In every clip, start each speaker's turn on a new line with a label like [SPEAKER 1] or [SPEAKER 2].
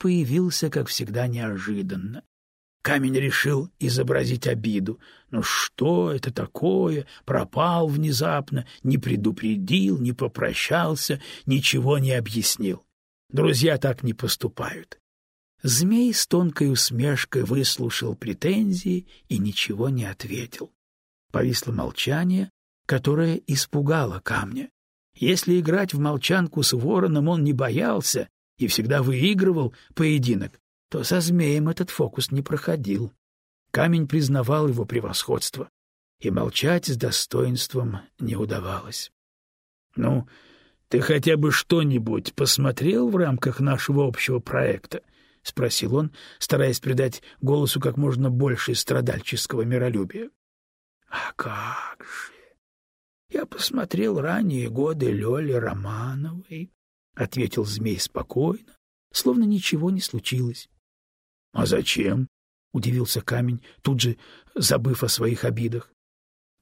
[SPEAKER 1] Появился, как всегда, неожиданно. Камень решил изобразить обиду. Ну что это такое? Пропал внезапно, не предупредил, не попрощался, ничего не объяснил. Друзья так не поступают. Змей с тонкой усмешкой выслушал претензии и ничего не ответил. Повисло молчание, которое испугало камня. Если играть в молчанку с вороном он не боялся и всегда выигрывал поединок, то со змеем этот фокус не проходил. Камень признавал его превосходство, и молчать с достоинством не удавалось. — Ну, ты хотя бы что-нибудь посмотрел в рамках нашего общего проекта? — спросил он, стараясь придать голосу как можно больше страдальческого миролюбия. — А как же! Я посмотрел ранние годы Лёли Романовой, — ответил змей спокойно, словно ничего не случилось. — А зачем? — удивился камень, тут же забыв о своих обидах.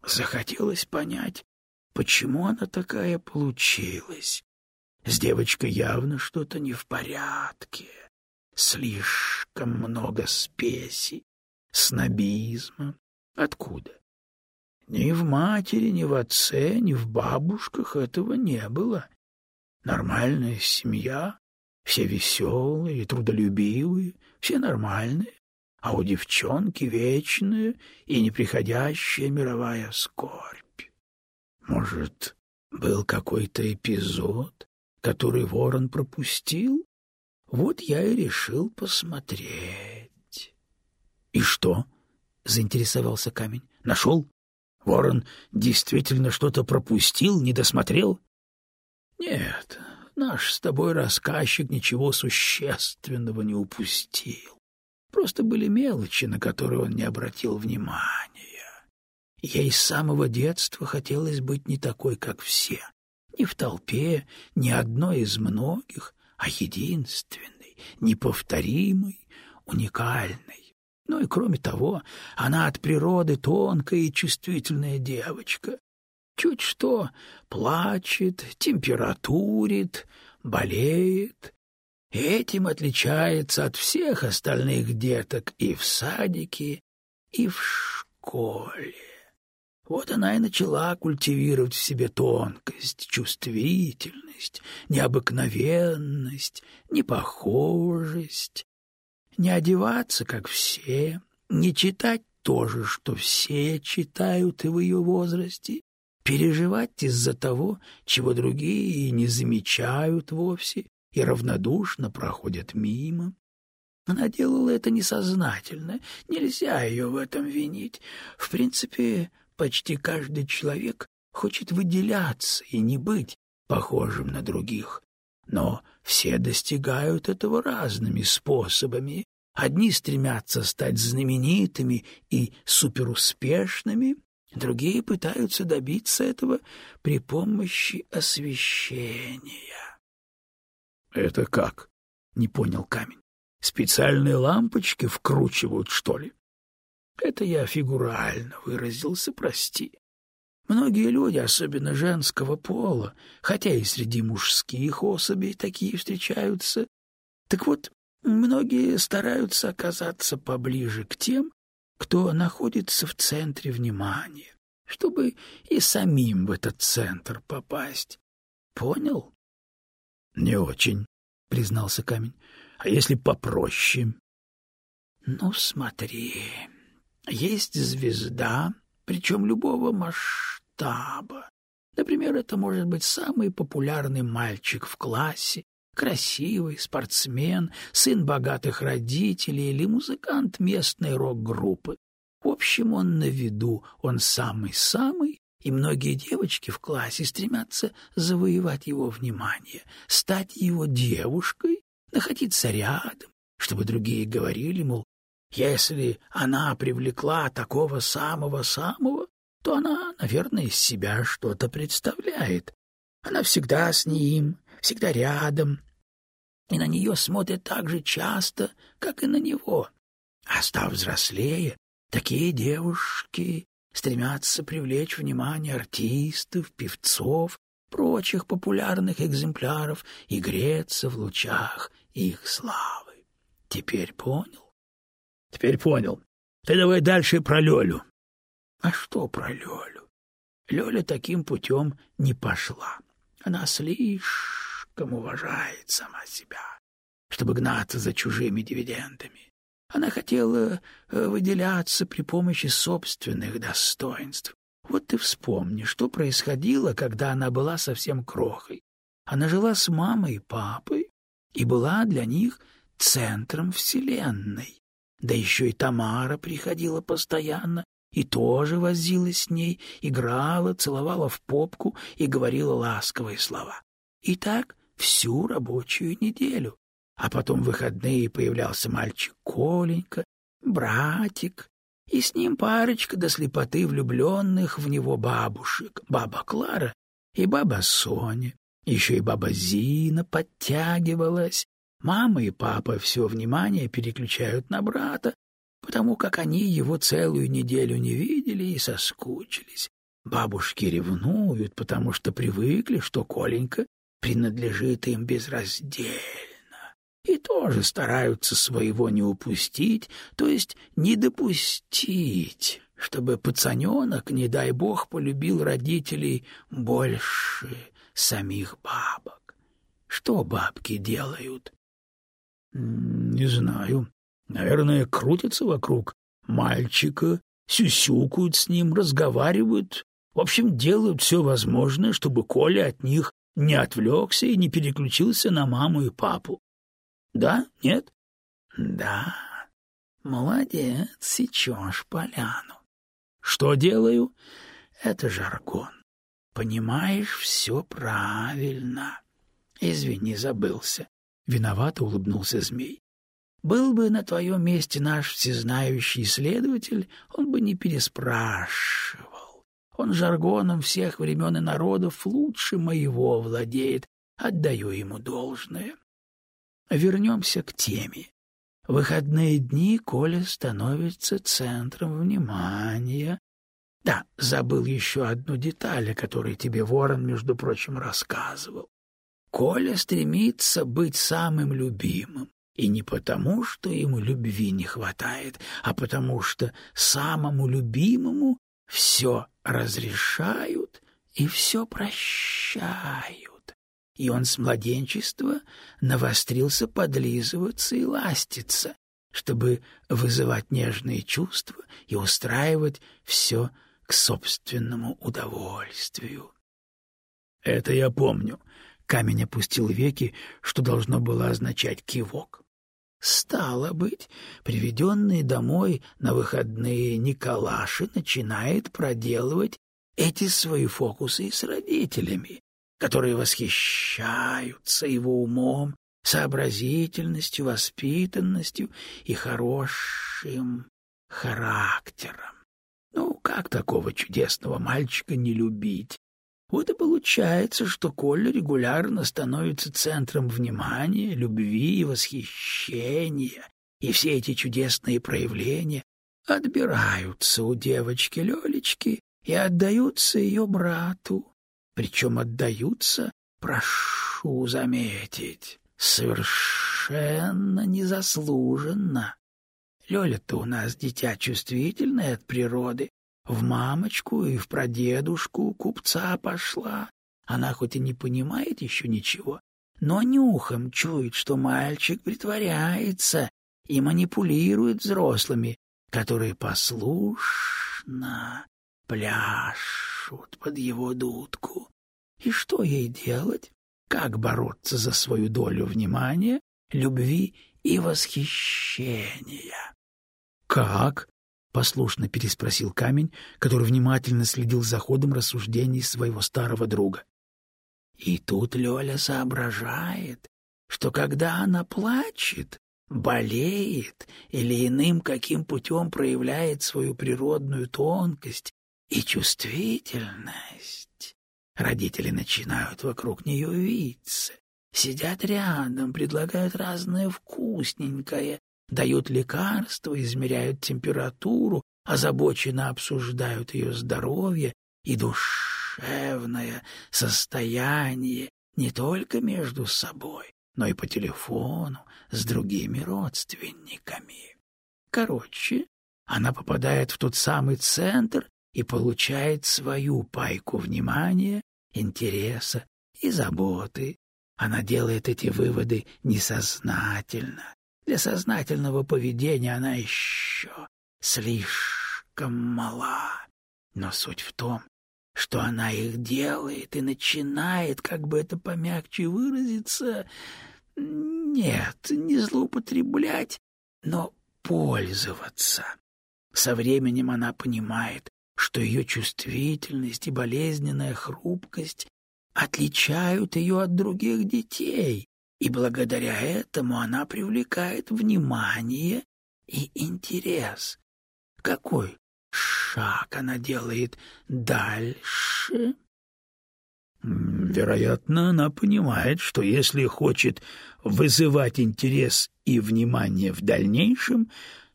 [SPEAKER 1] Захотелось понять, почему она такая получилась. С девочкой явно что-то не в порядке. Слишком много спеси, снобизма. Откуда? Ни в матери, ни в отце, ни в бабушках этого не было. Нормальная семья, все веселые трудолюбивые, все нормальные, а у девчонки вечная и неприходящая мировая скорбь. Может, был какой-то эпизод, который ворон пропустил? Вот я и решил посмотреть. — И что? — заинтересовался камень. — Нашел? Ворон действительно что-то пропустил, не досмотрел? — Нет, Наш с тобой рассказчик ничего существенного не упустил. Просто были мелочи, на которые он не обратил внимания. Ей с самого детства хотелось быть не такой, как все. Не в толпе, не одной из многих, а единственной, неповторимой, уникальной. Ну и кроме того, она от природы тонкая и чувствительная девочка. Чуть что плачет, температурит, болеет. Этим отличается от всех остальных деток и в садике, и в школе. Вот она и начала культивировать в себе тонкость, чувствительность, необыкновенность, непохожесть. Не одеваться, как все, не читать то же, что все читают и в ее возрасте, переживать из-за того, чего другие не замечают вовсе и равнодушно проходят мимо. Она делала это несознательно, нельзя ее в этом винить. В принципе, почти каждый человек хочет выделяться и не быть похожим на других. Но все достигают этого разными способами. Одни стремятся стать знаменитыми и суперуспешными, Другие пытаются добиться этого при помощи освещения. — Это как? — не понял камень. — Специальные лампочки вкручивают, что ли? — Это я фигурально выразился, прости. Многие люди, особенно женского пола, хотя и среди мужских особей такие встречаются, так вот, многие стараются оказаться поближе к тем, кто находится в центре внимания, чтобы и самим в этот центр попасть. Понял? — Не очень, — признался камень. — А если попроще? — Ну, смотри, есть звезда, причем любого масштаба. Например, это может быть самый популярный мальчик в классе, красивый, спортсмен, сын богатых родителей или музыкант местной рок-группы. В общем, он на виду, он самый-самый, и многие девочки в классе стремятся завоевать его внимание, стать его девушкой, находиться рядом, чтобы другие говорили, мол, если она привлекла такого самого-самого, то она, наверное, из себя что-то представляет. Она всегда с ним, всегда рядом, и на нее смотрят так же часто, как и на него. А став взрослее, такие девушки стремятся привлечь внимание артистов, певцов, прочих популярных экземпляров и греться в лучах их славы. Теперь понял? Теперь понял. Ты давай дальше про Лёлю. А что про Лёлю? Лёля таким путем не пошла. Она слишком уважает сама себя, чтобы гнаться за чужими дивидендами. Она хотела э, выделяться при помощи собственных достоинств. Вот ты вспомни, что происходило, когда она была совсем крохой. Она жила с мамой и папой и была для них центром вселенной. Да еще и Тамара приходила постоянно и тоже возилась с ней, играла, целовала в попку и говорила ласковые слова. И так всю рабочую неделю. А потом в выходные появлялся мальчик Коленька, братик, и с ним парочка до слепоты влюбленных в него бабушек, баба Клара и баба Соня. Еще и баба Зина подтягивалась. Мама и папа все внимание переключают на брата, потому как они его целую неделю не видели и соскучились. Бабушки ревнуют, потому что привыкли, что Коленька принадлежит им безраздельно. И тоже стараются своего не упустить, то есть не допустить, чтобы пацаненок, не дай бог, полюбил родителей больше самих бабок. Что бабки делают? — Не знаю. Наверное, крутятся вокруг мальчика, сюсюкают с ним, разговаривают. В общем, делают все возможное, чтобы Коля от них не отвлекся и не переключился на маму и папу. Да? Нет? Да. Молодец, сечешь поляну. Что делаю? Это жаргон. Понимаешь, все правильно. Извини, забылся. Виновато улыбнулся змей. Был бы на твоем месте наш всезнающий исследователь, он бы не переспрашивал. Он жаргоном всех времен и народов лучше моего владеет, отдаю ему должное. Вернемся к теме. В выходные дни Коля становится центром внимания. Да, забыл еще одну деталь, о которой тебе Ворон, между прочим, рассказывал. Коля стремится быть самым любимым. И не потому, что ему любви не хватает, а потому что самому любимому все разрешают и все прощают. И он с младенчества навострился подлизываться и ластиться, чтобы вызывать нежные чувства и устраивать все к собственному удовольствию. — Это я помню. Камень опустил веки, что должно было означать кивок. Стало быть, приведенный домой на выходные Николаши начинает проделывать эти свои фокусы с родителями, которые восхищаются его умом, сообразительностью, воспитанностью и хорошим характером. Ну, как такого чудесного мальчика не любить? Вот и получается, что Коля регулярно становится центром внимания, любви и восхищения, и все эти чудесные проявления отбираются у девочки Лёлечки и отдаются ее брату. Причем отдаются, прошу заметить, совершенно незаслуженно. Лёля-то у нас дитя чувствительное от природы, в мамочку и в прадедушку купца пошла. Она хоть и не понимает еще ничего, но нюхом чует, что мальчик притворяется и манипулирует взрослыми, которые послушно пляшут под его дудку. И что ей делать? Как бороться за свою долю внимания, любви и восхищения? — Как? — послушно переспросил камень, который внимательно следил за ходом рассуждений своего старого друга. И тут Лёля соображает, что когда она плачет, болеет или иным каким путем проявляет свою природную тонкость и чувствительность, родители начинают вокруг нее виться, сидят рядом, предлагают разное вкусненькое, дают лекарства, измеряют температуру, озабоченно обсуждают ее здоровье и душевное состояние не только между собой, но и по телефону с другими родственниками. Короче, она попадает в тот самый центр и получает свою пайку внимания, интереса и заботы. Она делает эти выводы несознательно. Для сознательного поведения она еще слишком мала. Но суть в том, что она их делает и начинает, как бы это помягче выразиться, нет, не злоупотреблять, но пользоваться. Со временем она понимает, что ее чувствительность и болезненная хрупкость отличают ее от других детей, и благодаря этому она привлекает внимание и интерес. Какой шаг она делает дальше? Вероятно, она понимает, что если хочет вызывать интерес и внимание в дальнейшем,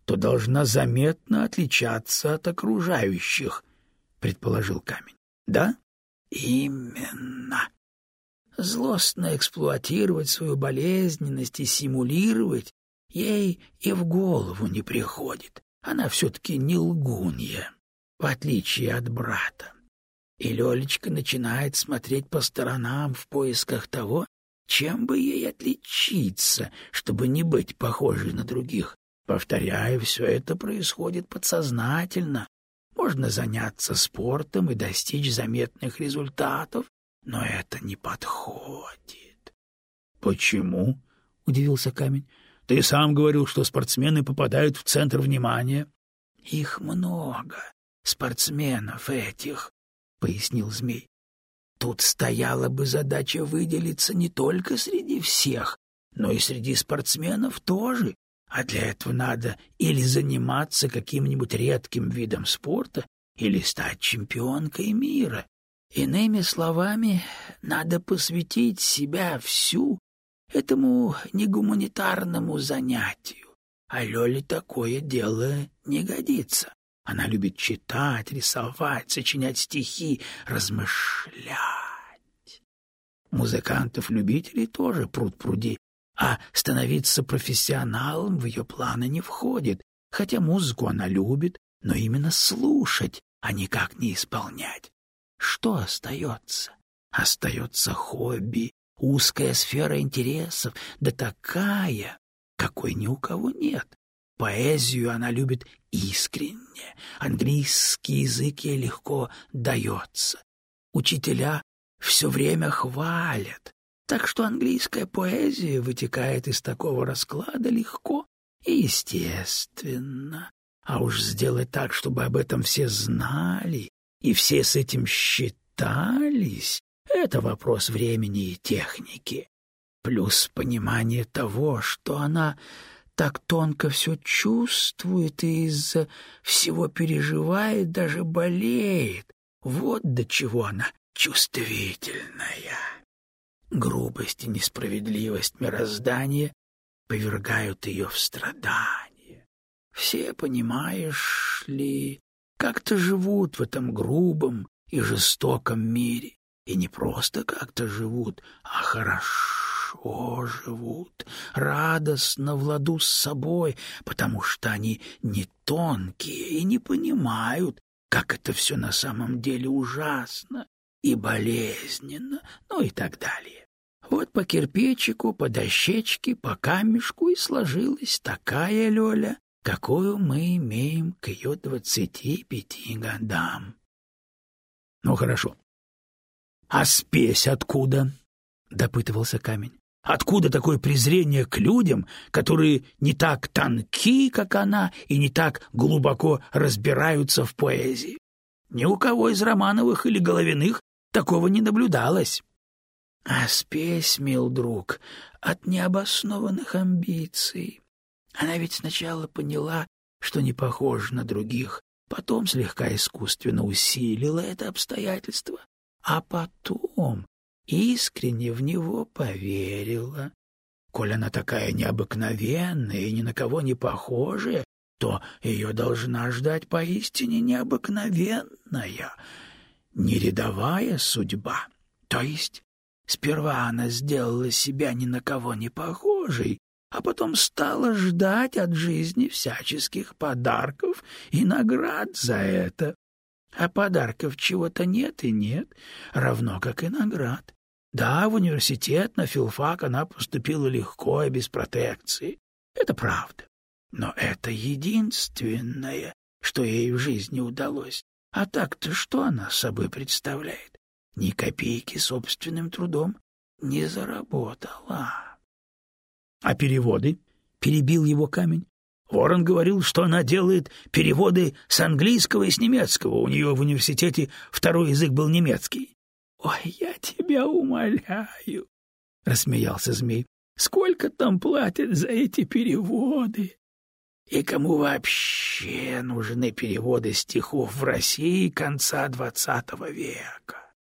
[SPEAKER 1] то должна заметно отличаться от окружающих, предположил камень. Да? Именно. Злостно эксплуатировать свою болезненность и симулировать ей и в голову не приходит. Она все-таки не лгунья, в отличие от брата. И Лёлечка начинает смотреть по сторонам в поисках того, чем бы ей отличиться, чтобы не быть похожей на других. Повторяю, все это происходит подсознательно. Можно заняться спортом и достичь заметных результатов, но это не подходит. — Почему? — удивился камень. — Ты сам говорил, что спортсмены попадают в центр внимания. — Их много, спортсменов этих, — пояснил змей. Тут стояла бы задача выделиться не только среди всех, но и среди спортсменов тоже. А для этого надо или заниматься каким-нибудь редким видом спорта, или стать чемпионкой мира. Иными словами, надо посвятить себя всю этому негуманитарному занятию. А Лёле такое дело не годится. Она любит читать, рисовать, сочинять стихи, размышлять. Музыкантов-любителей тоже пруд-пруди, а становиться профессионалом в ее планы не входит, хотя музыку она любит, но именно слушать, а никак не исполнять. Что остается? Остается хобби, узкая сфера интересов, да такая, какой ни у кого нет. Поэзию она любит искренне, английский язык ей легко дается. Учителя все время хвалят, так что английская поэзия вытекает из такого расклада легко и естественно. А уж сделать так, чтобы об этом все знали и все с этим считались, это вопрос времени и техники. Плюс понимание того, что она так тонко все чувствует и из-за всего переживает, даже болеет. Вот до чего она чувствительная. Грубость и несправедливость мироздания повергают ее в страдания. Все, понимаешь ли, как-то живут в этом грубом и жестоком мире. И не просто как-то живут, а хорошо живут, радостно в ладу с собой, потому что они не тонкие и не понимают, как это все на самом деле ужасно и болезненно, ну и так далее. Вот по кирпичику, по дощечке, по камешку и сложилась такая Лёля, какую мы имеем к ее двадцати пяти годам. Ну, хорошо. А спесь откуда? — допытывался камень. Откуда такое презрение к людям, которые не так тонки, как она, и не так глубоко разбираются в поэзии? Ни у кого из Романовых или Головиных такого не наблюдалось. А спесь, мил друг, от необоснованных амбиций. Она ведь сначала поняла, что не похожа на других, потом слегка искусственно усилила это обстоятельство, а потом искренне в него поверила. Коль она такая необыкновенная и ни на кого не похожая, то ее должна ждать поистине необыкновенная, нерядовая судьба, то есть Сперва она сделала себя ни на кого не похожей, а потом стала ждать от жизни всяческих подарков и наград за это. А подарков чего-то нет и нет, равно как и наград. Да, в университет на филфак она поступила легко и без протекции. Это правда. Но это единственное, что ей в жизни удалось. А так-то что она собой представляет? Ни копейки собственным трудом не заработала. — А переводы? — перебил его камень. Ворон говорил, что она делает переводы с английского и с немецкого. У нее в университете второй язык был немецкий. — Ой, я тебя умоляю, — рассмеялся змей. — Сколько там платят за эти переводы? И кому вообще нужны переводы стихов в России конца двадцатого века?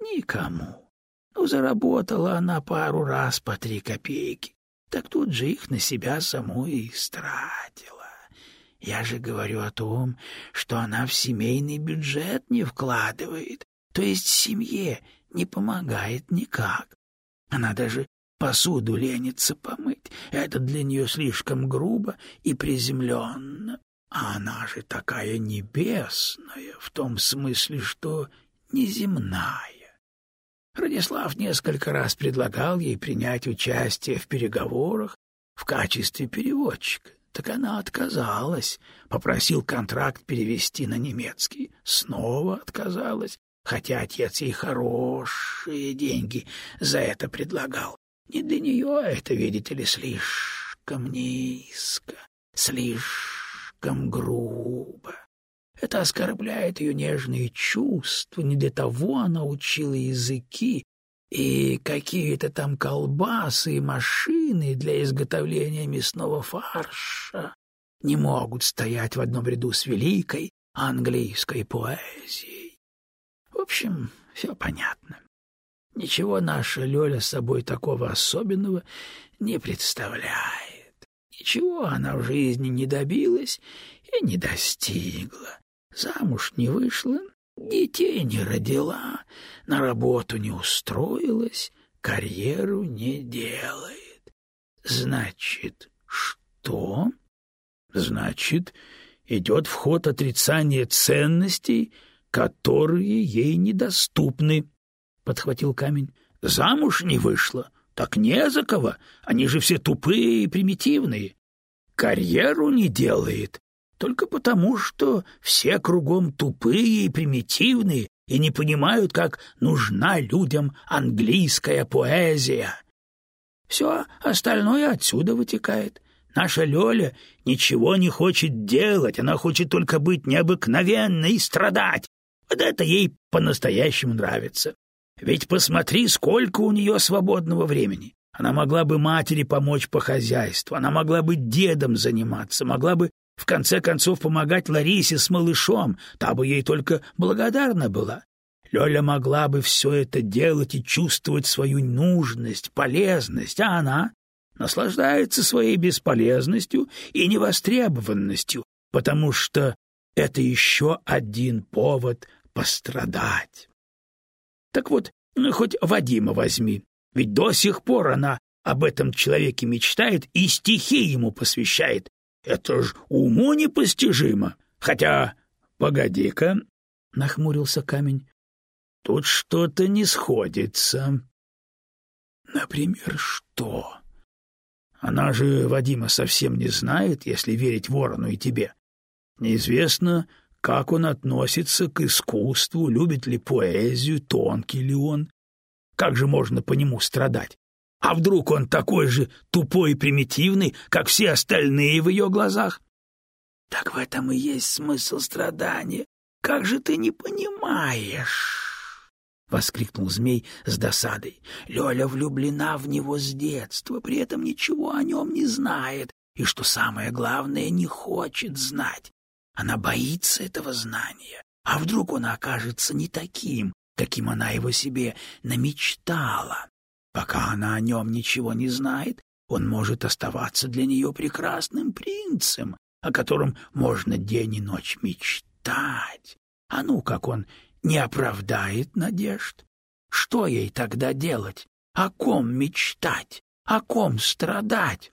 [SPEAKER 1] Никому. Ну, заработала она пару раз по три копейки, так тут же их на себя саму и стратила. Я же говорю о том, что она в семейный бюджет не вкладывает, то есть семье не помогает никак. Она даже посуду ленится помыть. Это для нее слишком грубо и приземленно. А она же такая небесная, в том смысле, что неземная. Радислав несколько раз предлагал ей принять участие в переговорах в качестве переводчика. Так она отказалась, попросил контракт перевести на немецкий. Снова отказалась, хотя отец ей хорошие деньги за это предлагал. Не для нее это, видите ли, слишком низко, слишком грубо. Это оскорбляет ее нежные чувства, не для того она учила языки, и какие-то там колбасы и машины для изготовления мясного фарша не могут стоять в одном ряду с великой английской поэзией. В общем, все понятно. Ничего наша Лёля с собой такого особенного не представляет. Ничего она в жизни не добилась и не достигла. Замуж не вышла, детей не родила, на работу не устроилась, карьеру не делает. Значит, что? Значит, идет в ход отрицание ценностей, которые ей недоступны, — подхватил камень. — Замуж не вышла, так не за кого, они же все тупые и примитивные. Карьеру не делает, только потому, что все кругом тупые и примитивные и не понимают, как нужна людям английская поэзия. Все остальное отсюда вытекает. Наша Лёля ничего не хочет делать, она хочет только быть необыкновенной и страдать. Вот это ей по-настоящему нравится. Ведь посмотри, сколько у нее свободного времени. Она могла бы матери помочь по хозяйству, она могла бы дедом заниматься, могла бы в конце концов помогать Ларисе с малышом, та бы ей только благодарна была. Лёля могла бы все это делать и чувствовать свою нужность, полезность, а она наслаждается своей бесполезностью и невостребованностью, потому что это еще один повод пострадать. Так вот, ну, хоть Вадима возьми, ведь до сих пор она об этом человеке мечтает и стихи ему посвящает, это ж уму непостижимо. Хотя, погоди-ка, — нахмурился камень, — тут что-то не сходится. Например, что? Она же Вадима совсем не знает, если верить ворону и тебе. Неизвестно, как он относится к искусству, любит ли поэзию, тонкий ли он. Как же можно по нему страдать? А вдруг он такой же тупой и примитивный, как все остальные в ее глазах? Так в этом и есть смысл страдания. Как же ты не понимаешь? — воскликнул змей с досадой. Лёля влюблена в него с детства, при этом ничего о нем не знает, и, что самое главное, не хочет знать. Она боится этого знания. А вдруг он окажется не таким, каким она его себе намечтала? Она о нем ничего не знает, он может оставаться для нее прекрасным принцем, о котором можно день и ночь мечтать. А ну, как он не оправдает надежд? Что ей тогда делать? О ком мечтать? О ком страдать?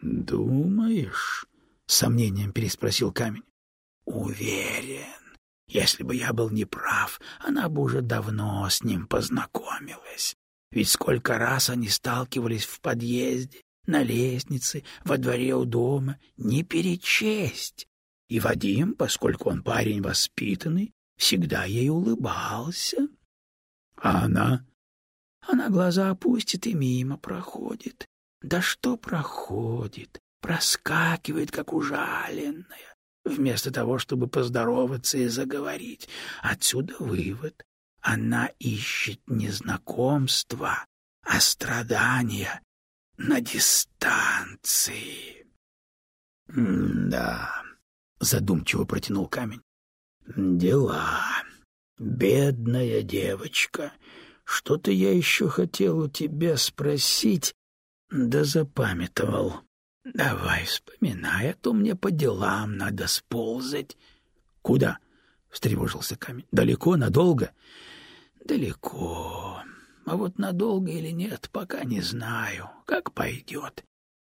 [SPEAKER 1] «Думаешь?» — с сомнением переспросил камень. «Уверен. Если бы я был неправ, она бы уже давно с ним познакомилась. Ведь сколько раз они сталкивались в подъезде, на лестнице, во дворе у дома, не перечесть. И Вадим, поскольку он парень воспитанный, всегда ей улыбался. А она? Она глаза опустит и мимо проходит. Да что проходит? Проскакивает, как ужаленная, вместо того, чтобы поздороваться и заговорить. Отсюда вывод. Она ищет не знакомства, а страдания на дистанции. — Да, — задумчиво протянул камень. — Дела. Бедная девочка. Что-то я еще хотел у тебя спросить, да запамятовал. Давай, вспоминай, а то мне по делам надо сползать. — Куда? — встревожился камень. — Далеко, надолго? — Далеко. А вот надолго или нет, пока не знаю. Как пойдет.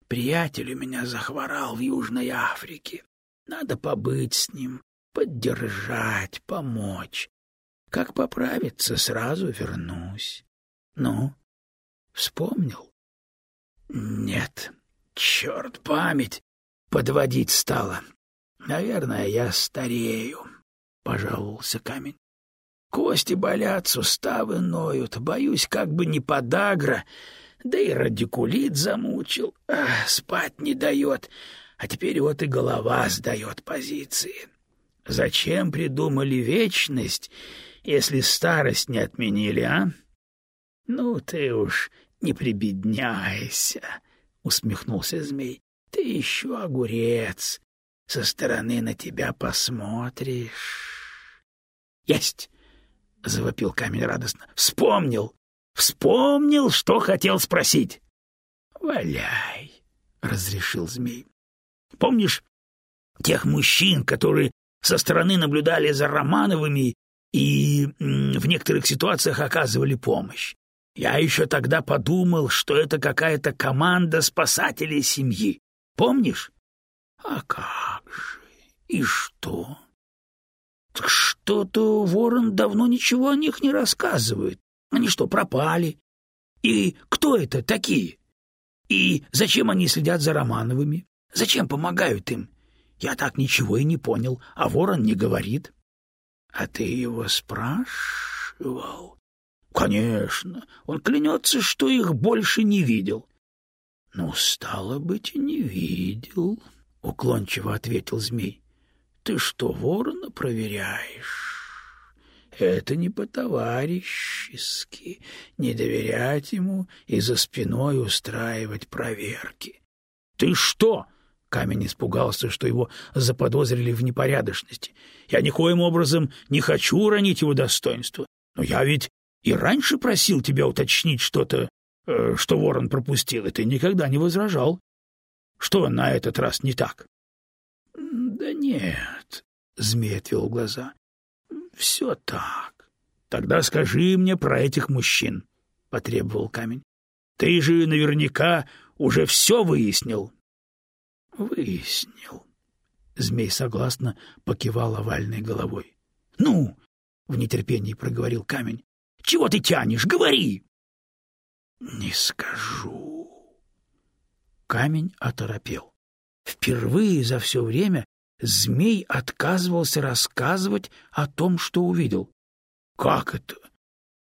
[SPEAKER 1] Приятель у меня захворал в Южной Африке. Надо побыть с ним, поддержать, помочь. Как поправиться, сразу вернусь. Ну, вспомнил? Нет, черт, память подводить стала. Наверное, я старею, — пожаловался камень. Кости болят, суставы ноют, боюсь, как бы не подагра, да и радикулит замучил, ах, спать не дает, а теперь вот и голова сдает позиции. Зачем придумали вечность, если старость не отменили, а? Ну, ты уж не прибедняйся, — усмехнулся змей. Ты еще огурец, со стороны на тебя посмотришь. Есть! — завопил камень радостно. — Вспомнил! Вспомнил, что хотел спросить! — Валяй! — разрешил змей. — Помнишь тех мужчин, которые со стороны наблюдали за Романовыми и в некоторых ситуациях оказывали помощь? Я еще тогда подумал, что это какая-то команда спасателей семьи. Помнишь? — А как же? И что? Что-то Ворон давно ничего о них не рассказывает. Они что, пропали? И кто это такие? И зачем они следят за Романовыми? Зачем помогают им? Я так ничего и не понял, а Ворон не говорит. А ты его спрашивал? Конечно, он клянется, что их больше не видел. Ну, стало быть, не видел, уклончиво ответил змей. Ты что, ворона проверяешь? Это не по-товарищески, не доверять ему и за спиной устраивать проверки. Ты что? Камень испугался, что его заподозрили в непорядочности. Я никоим образом не хочу уронить его достоинство. Но я ведь и раньше просил тебя уточнить что-то, э, что ворон пропустил, и ты никогда не возражал. Что на этот раз не так? Да нет, змей отвел глаза. Все так. Тогда скажи мне про этих мужчин, потребовал камень. Ты же наверняка уже все выяснил. Выяснил. Змей согласно покивал овальной головой. Ну, в нетерпении проговорил камень. Чего ты тянешь? Говори. Не скажу. Камень оторопел. Впервые за все время змей отказывался рассказывать о том, что увидел. «Как это?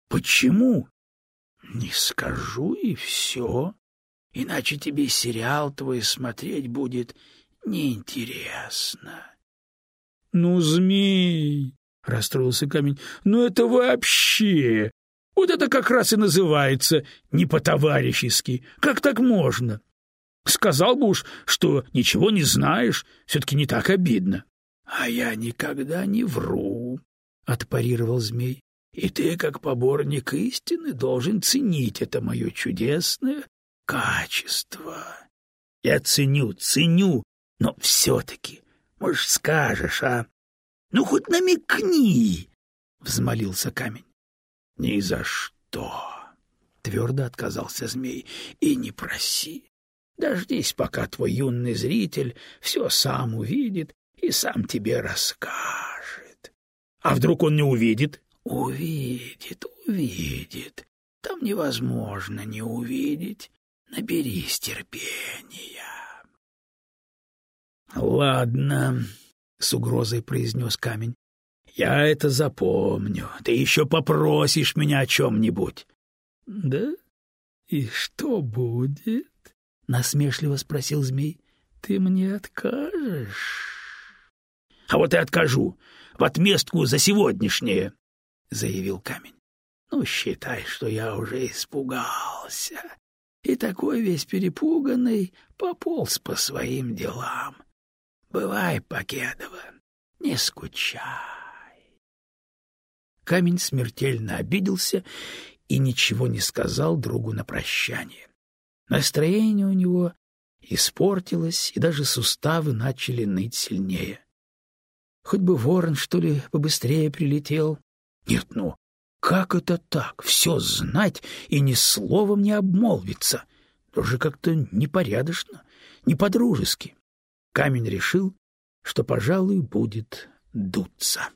[SPEAKER 1] Почему?» «Не скажу, и все. Иначе тебе сериал твой смотреть будет неинтересно». «Ну, змей!» — расстроился камень. «Ну это вообще! Вот это как раз и называется не по-товарищески. Как так можно? Сказал бы уж, что ничего не знаешь, все-таки не так обидно. — А я никогда не вру, — отпарировал змей. — И ты, как поборник истины, должен ценить это мое чудесное качество. — Я ценю, ценю, но все-таки, может, скажешь, а? Ну, хоть намекни, — взмолился камень. — Ни за что. твердо отказался змей, — и не проси. Дождись, пока твой юный зритель все сам увидит и сам тебе расскажет. А вдруг он не увидит? Увидит, увидит. Там невозможно не увидеть. Наберись терпения. Ладно, с угрозой произнес камень. Я это запомню. Ты еще попросишь меня о чем-нибудь. Да? И что будет? Насмешливо спросил змей. Ты мне откажешь? А вот и откажу, в отместку за сегодняшнее, заявил камень. Ну, считай, что я уже испугался. И такой весь перепуганный пополз по своим делам. Бывай, Покедова, не скучай. Камень смертельно обиделся и ничего не сказал другу на прощание. Настроение у него испортилось, и даже суставы начали ныть сильнее. Хоть бы ворон, что ли, побыстрее прилетел. Нет, ну, как это так? Все знать и ни словом не обмолвиться. Тоже как-то непорядочно, не по-дружески. Камень решил, что, пожалуй, будет дуться.